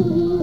Ooh.